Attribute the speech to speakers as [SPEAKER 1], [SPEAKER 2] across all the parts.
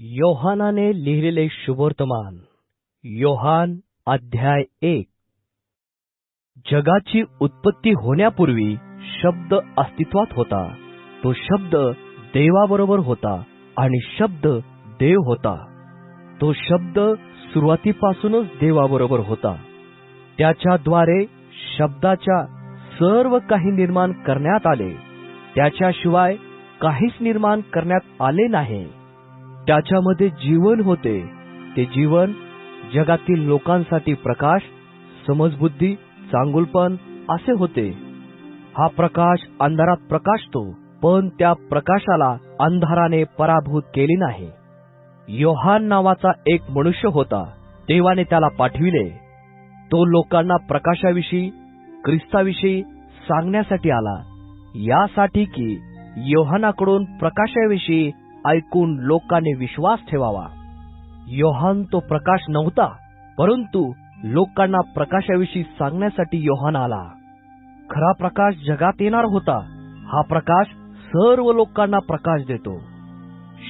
[SPEAKER 1] योहानाने लिहिलेले शुभवर्तमान योहान अध्याय एक. जगाची उत्पत्ती होण्यापूर्वी शब्द अस्तित्वात होता. तो शब्द देवाबरोबर होता आणि शब्द देव होता. तो शब्द सुरुवातीपासूनच देवाबरोबर होता. त्याच्याद्वारे शब्दाच्या सर्व काही निर्माण करण्यात आले. त्याच्याशिवाय काहीच निर्माण करण्यात आले नाही. त्याच्यामध्ये जीवन होते. ते जीवन जगातील लोकांसाठी प्रकाश समजबुद्धी चांगुलपण असे होते. हा प्रकाश अंधारात प्रकाशतो पण त्या प्रकाशाला अंधाराने पराभूत केली नाही. योहान नावाचा एक मनुष्य होता देवाने त्याला पाठविले. तो लोकांना प्रकाशाविषयी ख्रिस्ताविषयी सांगण्यासाठी आला. यासाठी की योहानाकडून प्रकाशाविषयी ऐकून लोकांनी विश्वास ठेवावा. योहान तो प्रकाश नव्हता परंतु लोकांना प्रकाशाविषयी सांगण्यासाठी योहान आला. खरा प्रकाश जगात येणार होता हा प्रकाश सर्व लोकांना प्रकाश देतो.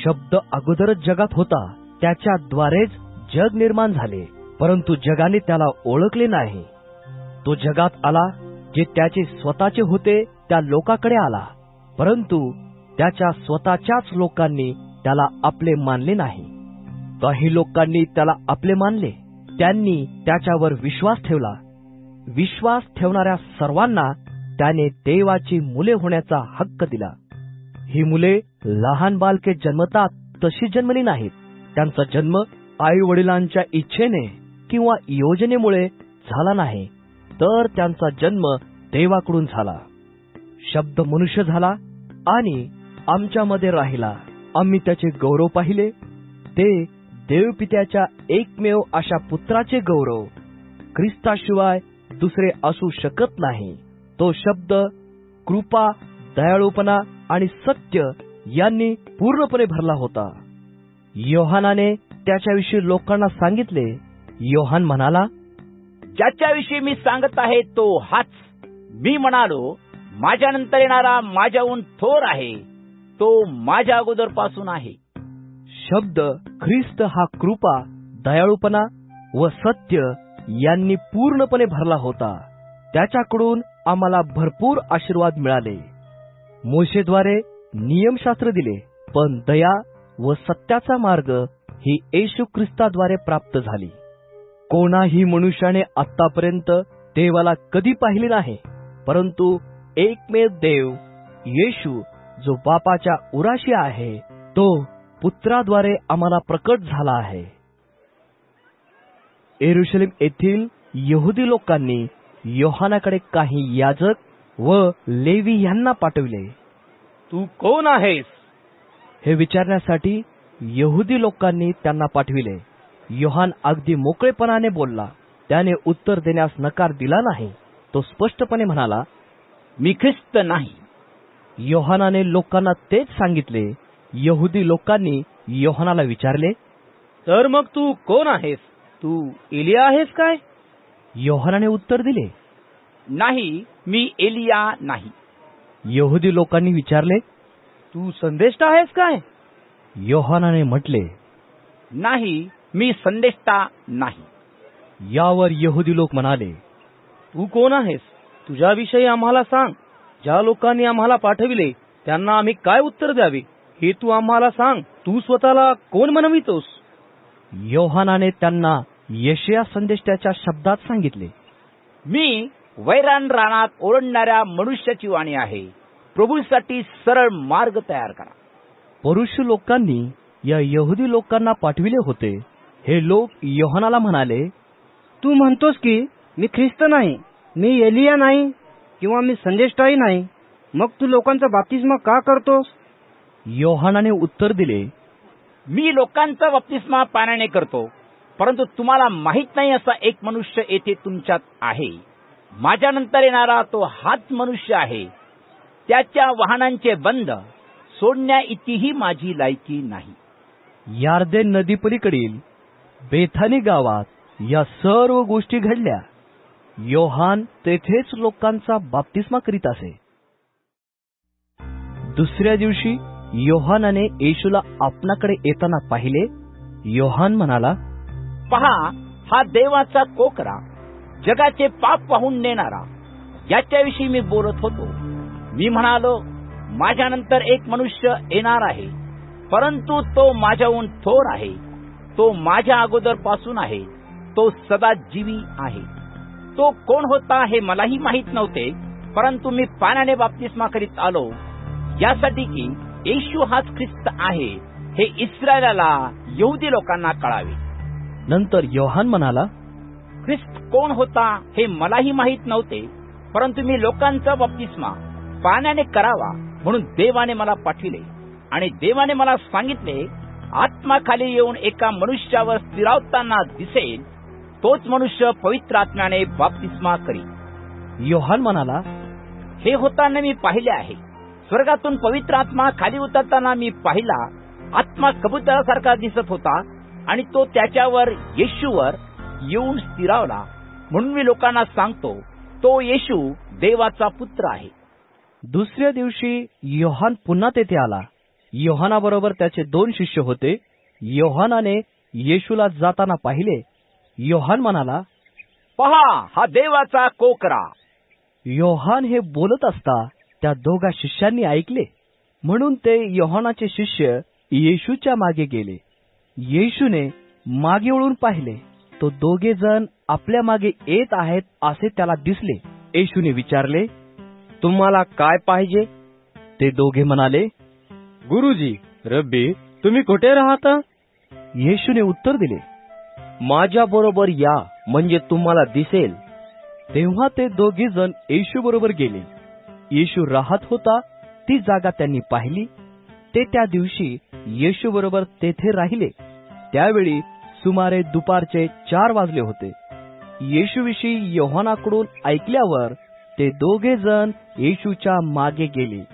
[SPEAKER 1] शब्द अगोदरच जगात होता त्याच्याद्वारेच जग निर्माण झाले परंतु जगाने त्याला ओळखले नाही. तो जगात आला जे त्याचे स्वतःचे होते त्या लोकाकडे आला परंतु त्याच्या स्वतःच्याच लोकांनी त्याला आपले मानले नाही. काही लोकांनी त्याला आपले मानले. त्यांनी त्याच्यावर विश्वास ठेवला. विश्वास ठेवणाऱ्या सर्वांना त्याने देवाची मुले होण्याचा हक्क दिला. ही मुले लहान बालके जन्मतात तशी जन्मली नाहीत. त्यांचा जन्म आई वडिलांच्या इच्छेने किंवा योजनेमुळे झाला नाही तर त्यांचा जन्म देवाकडून झाला. शब्द मनुष्य झाला आणि आमच्यामध्ये राहिला. आम्ही त्याचे गौरव पाहिले. ते देवपित्याच्या एकमेव अशा पुत्राचे गौरव. ख्रिस्ताशिवाय दुसरे असू शकत नाही. तो शब्द कृपा दयाळूपणा आणि सत्य यांनी पूर्णपणे भरला होता. योहानाने त्याच्याविषयी लोकांना सांगितले. योहान म्हणाला
[SPEAKER 2] ज्याच्याविषयी मी सांगत आहे तो हाच. मी म्हणालो माझ्यानंतर येणारा माझ्याहून थोर आहे. तो माझ्या अगोदरपासून आहे.
[SPEAKER 1] शब्द ख्रिस्त हा कृपा दयाळूपणा व सत्य यांनी पूर्णपणे भरला होता. त्याच्याकडून आम्हाला भरपूर आशीर्वाद मिळाले. मोशेद्वारे नियमशास्त्र दिले पण दया व सत्याचा मार्ग ही येशू ख्रिस्ताद्वारे प्राप्त झाली. कोणाही मनुष्याने आतापर्यंत देवाला कधी पाहिले नाही परंतु एकमेव देव येशू जो बापाच्या उराशी आहे तो पुत्राद्वारे आम्हाला प्रकट झाला आहे. एरुशलेम येथील यहुदी लोकांनी योहानाकडे काही याजक व लेवी यांना पाठविले.
[SPEAKER 2] तू कोण आहेस?
[SPEAKER 1] हे विचारण्यासाठी यहुदी लोकांनी त्यांना पाठविले. योहान अगदी मोकळेपणाने बोलला. त्याने उत्तर देण्यास नकार दिला नाही. तो स्पष्टपणे म्हणाला
[SPEAKER 2] मी ख्रिस्त नाही.
[SPEAKER 1] योहानाने लोकांना तेच सांगितले. यहुदी लोकांनी योहानाला विचारले
[SPEAKER 2] तर मग तू कोण आहेस? तू एलिया आहेस काय?
[SPEAKER 1] योहानाने उत्तर दिले
[SPEAKER 2] नाही मी एलिया नाही.
[SPEAKER 1] यहुदी लोकांनी विचारले
[SPEAKER 2] तू संदेष्ट आहेस काय?
[SPEAKER 1] योहानाने म्हटले
[SPEAKER 2] नाही मी संदेष्टा नाही.
[SPEAKER 1] यावर यहुदी लोक म्हणाले
[SPEAKER 3] तू कोण आहेस? तुझ्याविषयी आम्हाला सांग. ज्या लोकांनी आम्हाला पाठविले त्यांना आम्ही काय उत्तर द्यावे? हे तू आम्हाला सांग. तू स्वतःला कोण म्हणवितोस
[SPEAKER 1] योहानाने त्यांना यशया संदेशाच्या शब्दात सांगितले
[SPEAKER 2] मी वैरान रानात ओरडणाऱ्या मनुष्याची वाणी आहे. प्रभूसाठी सरळ मार्ग तयार करा.
[SPEAKER 1] पुरुष लोकांनी या यहुदी लोकांना पाठविले होते. हे लोक योहानाला म्हणाले
[SPEAKER 4] तू म्हणतोस की मी ख्रिस्त नाही मी एलिया नाही किंवा मी संदेष्टाही नाही मग तू लोकांचा बाप्तिस्मा का करतोस?
[SPEAKER 1] योहानाने उत्तर दिले
[SPEAKER 2] मी लोकांचा बाप्तिस्मा पाण्याने करतो परंतु तुम्हाला माहीत नाही असा एक मनुष्य येथे तुमच्यात आहे. माझ्यानंतर येणारा तो हाच मनुष्य आहे. त्याच्या वाहनांचे बंद सोडण्या इतकीही माझी लायकी नाही.
[SPEAKER 1] यार्देन नदीपलीकडील बेथानी गावात या सर्व गोष्टी घडल्या. योहान तेथेच लोकांचा बाप्तिस्मा करीत असे. दुसऱ्या दिवशी योहानाने येशूला आपणाकडे येताना पाहिले योहान म्हणाला
[SPEAKER 2] पहा हा देवाचा कोकरा जगाचे पाप पाहून नेणारा याच्याविषयी मी बोलत होतो. मी म्हणालो माझ्यानंतर एक मनुष्य येणार आहे परंतु तो माझ्याहून थोर आहे तो माझ्या अगोदरपासून आहे तो सदा जीवी आहे. तो कोण होता हे मलाही माहीत नव्हते परंतु मी पाण्याने बाप्तिस्मा करीत आलो. यासाठी की येशू हाच ख्रिस्त आहे हे इस्रायलाला यहुदी लोकांना कळावे.
[SPEAKER 1] नंतर योहान म्हणाला
[SPEAKER 2] ख्रिस्त कोण होता हे मलाही माहीत नव्हते परंतु मी लोकांचा बाप्तिस्मा पाण्याने करावा म्हणून देवाने मला पाठविले आणि देवाने मला सांगितले आत्मा खाली येऊन एका मनुष्यावर स्थिरावताना दिसेल तोच मनुष्य पवित्र आत्म्याने बाप्तिस्मा करी.
[SPEAKER 1] योहान म्हणाला
[SPEAKER 2] हे होताना मी पाहिले आहे. स्वर्गातून पवित्र आत्मा खाली उतरताना मी पाहिला आत्मा कबुतरासारखा दिसत होता आणि तो त्याच्यावर येशूवर येऊन स्थिरावला. म्हणून मी लोकांना सांगतो तो येशू देवाचा पुत्र आहे.
[SPEAKER 1] दुसऱ्या दिवशी योहान पुन्हा तेथे आला. योहानाबरोबर त्याचे दोन शिष्य होते. योहानाने येशूला जाताना पाहिले योहान म्हणाला
[SPEAKER 2] पहा हा देवाचा कोकरा.
[SPEAKER 1] योहान हे बोलत असता त्या दोघा शिष्यांनी ऐकले. म्हणून ते योहानाचे शिष्य येशूच्या मागे गेले. येशूने मागे वळून पाहिले. तो दोघे जण आपल्या मागे येत आहेत असे त्याला दिसले. येशूने विचारले
[SPEAKER 3] तुम्हाला काय पाहिजे?
[SPEAKER 1] ते दोघे म्हणाले
[SPEAKER 3] गुरुजी रब्बी तुम्ही कुठे राहता?
[SPEAKER 1] येशूने उत्तर दिले
[SPEAKER 3] माझ्या बरोबर या म्हणजे तुम्हाला दिसेल.
[SPEAKER 1] तेव्हा ते दोघे जण येशू बरोबर गेले. येशू राहत होता ती जागा त्यांनी पाहिली. ते त्या दिवशी येशू बरोबर तेथे राहिले. त्यावेळी सुमारे दुपारचे चार वाजले होते. येशूविषयी योहानाकडून ऐकल्यावर ते दोघे जण येशूच्या मागे गेले.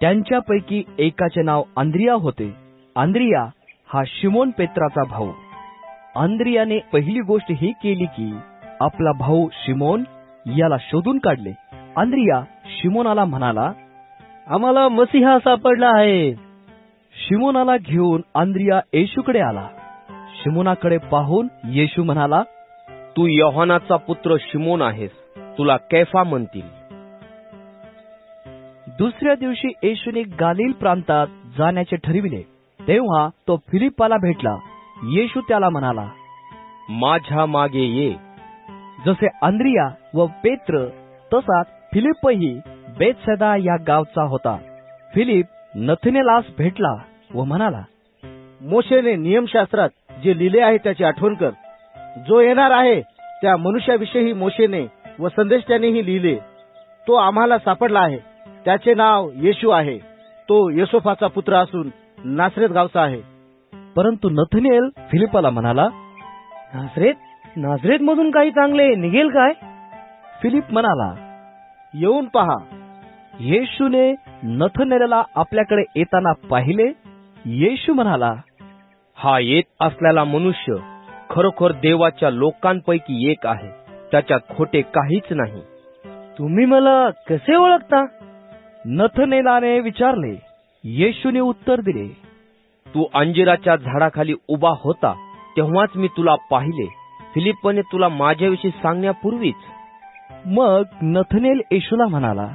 [SPEAKER 1] त्यांच्यापैकी एकाचे नाव आंद्रिया होते. आंद्रिया हा शिमोन पेत्राचा भाऊ. आंद्रियाने पहिली गोष्ट ही केली की आपला भाऊ शिमोन याला शोधून काढले. आंद्रिया शिमोनाला म्हणाला
[SPEAKER 3] आम्हाला मसीहा सापडला आहे.
[SPEAKER 1] शिमोनाला घेऊन आंद्रिया येशूकडे आला. शिमोनाकडे पाहून येशू म्हणाला
[SPEAKER 3] तू योहानाचा पुत्र शिमोन आहेस. तुला कैफा म्हणतील.
[SPEAKER 1] दुसऱ्या दिवशी येशूने गालिल प्रांतात जाण्याचे ठरविले. तेव्हा तो फिलिपाला भेटला. येशू त्याला म्हणाला
[SPEAKER 3] माझ्या मागे ये.
[SPEAKER 1] जसे अंद्रिया व पेत्र तसाच फिलिपही बेतसदा या गावचा होता. फिलिप नथनेलास भेटला व म्हणाला
[SPEAKER 5] मोशेने नियमशास्त्रात जे लिहिले आहे त्याची आठवण कर. जो येणार आहे त्या मनुष्याविषयी मोशेने व संदेशत्यानेही लिहिले. तो आम्हाला सापडला आहे. त्याचे नाव येशू आहे. तो येसोफाचा पुत्र असून नासरेत गावचा आहे.
[SPEAKER 1] परंतु नथनेल फिलिपाला म्हणाला
[SPEAKER 3] नाझरेत? नाझरेत मधून काही चांगले निघेल काय?
[SPEAKER 1] फिलिप म्हणाला
[SPEAKER 5] येऊन पहा.
[SPEAKER 1] येशूने नथनेलला आपल्याकडे येताना पाहिले येशू म्हणाला
[SPEAKER 3] हा येत असलेला मनुष्य खरोखर देवाच्या लोकांपैकी एक आहे. त्याच्यात खोटे काहीच नाही. तुम्ही मला कसे ओळखता?
[SPEAKER 1] नथनेलाने विचारले येशूने उत्तर दिले
[SPEAKER 3] तू अंजिराच्या झाडाखाली उभा होता तेव्हाच मी तुला पाहिले. फिलिपने तुला माझ्याविषयी सांगण्यापूर्वीच.
[SPEAKER 1] मग नथनेल येशूला म्हणाला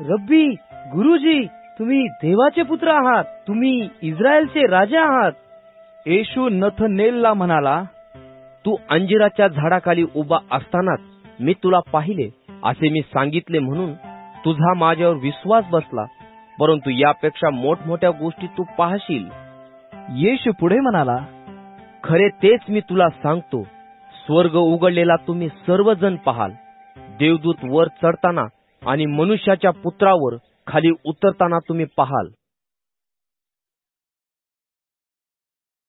[SPEAKER 3] रब्बी गुरुजी तुम्ही देवाचे पुत्र आहात तुम्ही इस्रायलचे राजा आहात.
[SPEAKER 1] येशू नथनेलला म्हणाला
[SPEAKER 3] तू अंजिराच्या झाडाखाली उभा असतानाच मी तुला पाहिले असे मी सांगितले म्हणून तुझा माझ्यावर विश्वास बसला. परंतु यापेक्षा मोठमोठ्या गोष्टी तू पाहशील.
[SPEAKER 1] येशू पुढे म्हणाला
[SPEAKER 3] खरे तेच मी तुला सांगतो. स्वर्ग उघडलेला तुम्ही सर्वजण पाहाल. देवदूत वर चढताना आणि मनुष्याच्या पुत्रावर खाली उतरताना तुम्ही पाहाल.